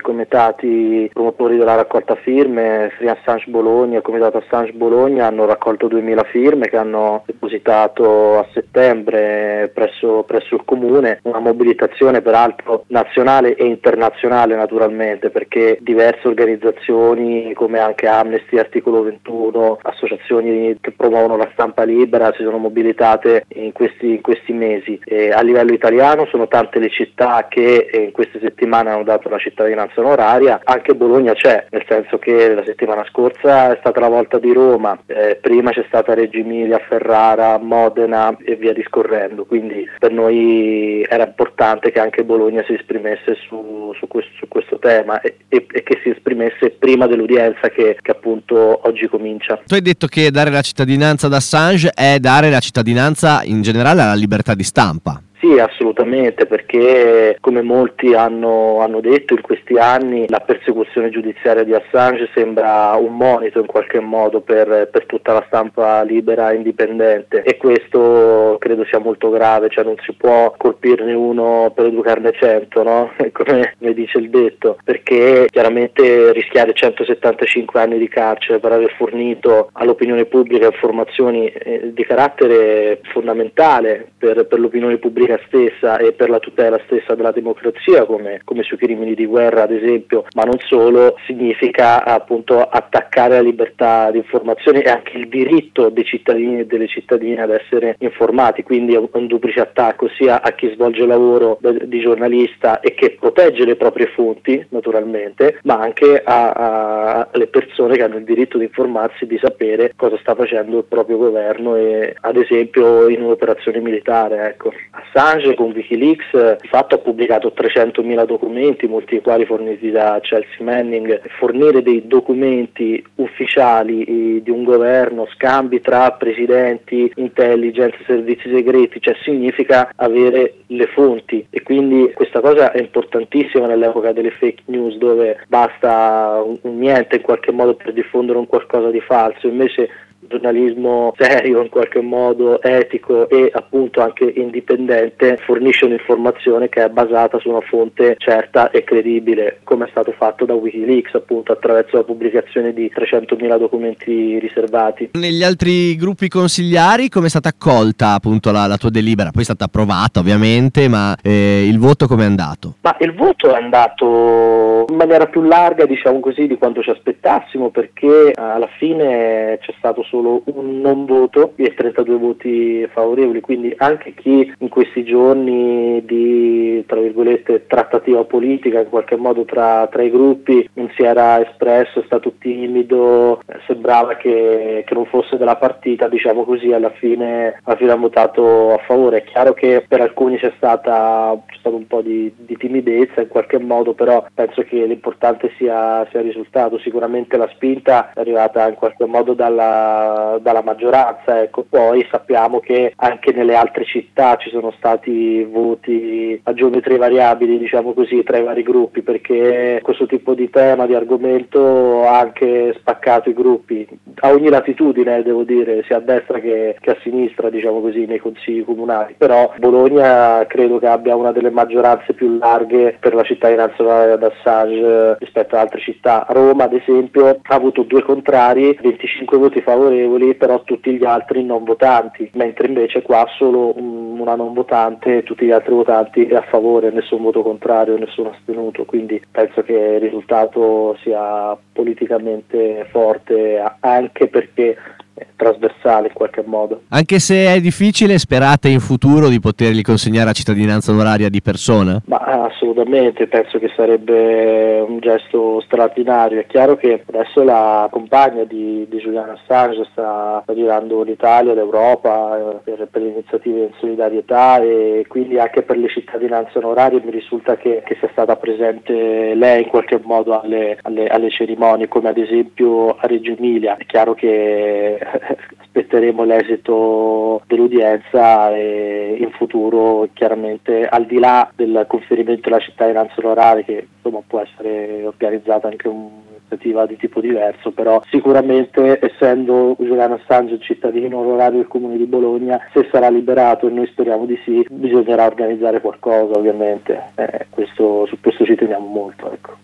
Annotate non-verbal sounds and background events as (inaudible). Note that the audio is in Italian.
comitati promotori della raccolta firme, Free Assange Bologna Comitato Assange Bologna hanno raccolto 2000 firme che hanno depositato a settembre presso, presso il comune, una mobilitazione peraltro nazionale e internazionale naturalmente perché diverse organizzazioni come anche Amnesty, Articolo 21, associazioni che promuovono la stampa libera si sono mobilitate in questi, in questi mesi. E a livello italiano sono tante le città che in queste settimane hanno dato la cittadinanza onoraria, anche Bologna c'è, nel senso che la settimana scorsa è stata la volta di Roma, eh, prima c'è stata Reggio Emilia, Ferrara, Modena e via discorrendo, quindi per noi era importante che anche Bologna si esprimesse su, su, questo, su questo, tema e, e, e, che si esprimesse prima dell'udienza che, che appunto oggi comincia. Tu hai detto che dare la cittadinanza ad Assange è dare la cittadinanza in generale alla libertà di stampa. Sì, assolutamente, perché come molti hanno, hanno, detto in questi anni la persecuzione giudiziaria di Assange sembra un monito in qualche modo per, per tutta la stampa libera e indipendente e questo credo sia molto grave, cioè non si può colpirne uno per educarne cento, no? (laughs) come, come dice il detto, perché chiaramente rischiare 175 anni di carcere per aver fornito all'opinione pubblica informazioni eh, di carattere fondamentale per, per l'opinione pubblica politica stessa e per la tutela stessa della democrazia, come, come sui crimini di guerra ad esempio, ma non solo, significa appunto attaccare la libertà di informazione e anche il diritto dei cittadini e delle cittadine ad essere informati, quindi è un, duplice attacco sia a chi svolge il lavoro di giornalista e che protegge le proprie fonti naturalmente, ma anche alle persone che hanno il diritto di informarsi, di sapere cosa sta facendo il proprio governo e ad esempio in un'operazione militare. Ecco. Assange con Wikileaks di fatto ha pubblicato 300.000 documenti, molti dei quali forniti da Chelsea Manning. Fornire dei documenti ufficiali eh, di un governo, scambi tra presidenti, intelligence, servizi segreti, cioè significa avere le fonti e quindi questa cosa è importantissima nell'epoca delle fake news dove basta un niente in qualche modo per diffondere un qualcosa di falso, invece giornalismo serio in qualche modo, etico e appunto anche indipendente fornisce un'informazione che è basata su una fonte certa e credibile come è stato fatto da Wikileaks appunto attraverso la pubblicazione di 300.000 documenti riservati. Negli altri gruppi consigliari come è stata accolta appunto la, la tua delibera? Poi è stata approvata ovviamente ma eh, il voto come è andato? Ma il voto è andato in maniera più larga diciamo così di quanto ci aspettassimo perché alla fine c'è stato solo un non voto e 32 voti favorevoli, quindi anche chi in questi giorni di tra trattativa politica in qualche modo tra, tra i gruppi non si era espresso, è stato timido, eh, sembrava che, che, non fosse della partita, diciamo così, alla fine, alla fine ha votato a favore. È chiaro che per alcuni c'è, stata, c'è stato un po' di, di, timidezza in qualche modo, però penso che l'importante sia, sia il risultato. Sicuramente la spinta è arrivata in qualche modo dalla dalla, maggioranza. Ecco. Poi sappiamo che anche nelle altre città ci sono stati voti a geometrie variabili, diciamo così, tra i vari gruppi, perché questo tipo di tema, di argomento ha anche spaccato i gruppi a ogni latitudine, devo dire, sia a destra che, che a sinistra, diciamo così, nei consigli comunali. Però Bologna credo che abbia una delle maggioranze più larghe per la cittadinanza ad Assange rispetto ad altre città. Roma, ad esempio, ha avuto due contrari, 25 voti favorevoli favorevoli, però tutti gli altri non votanti, mentre invece qua solo una non votante e tutti gli altri votanti a favore, nessun voto contrario, nessun astenuto, quindi penso che il risultato sia politicamente forte anche perché trasversale in qualche modo. Anche se è difficile, sperate in futuro di potergli consegnare la cittadinanza onoraria di persona? Ma assolutamente, penso che sarebbe un gesto straordinario. È chiaro che adesso la compagna di, di Julian Assange sta, girando l'Italia, l'Europa eh, per, per, le iniziative in solidarietà e quindi anche per le cittadinanze onorarie mi risulta che, che sia stata presente lei in qualche modo alle, alle, alle cerimonie, come ad esempio a Reggio Emilia. È chiaro che aspetteremo l'esito dell'udienza e in futuro chiaramente al di là del conferimento della cittadinanza onoraria che insomma può essere organizzata anche un'iniziativa di tipo diverso, però sicuramente essendo Giuliano Assange un cittadino onorario del comune di Bologna, se sarà liberato e noi speriamo di sì, bisognerà organizzare qualcosa ovviamente, eh, questo, su questo ci teniamo molto. Ecco.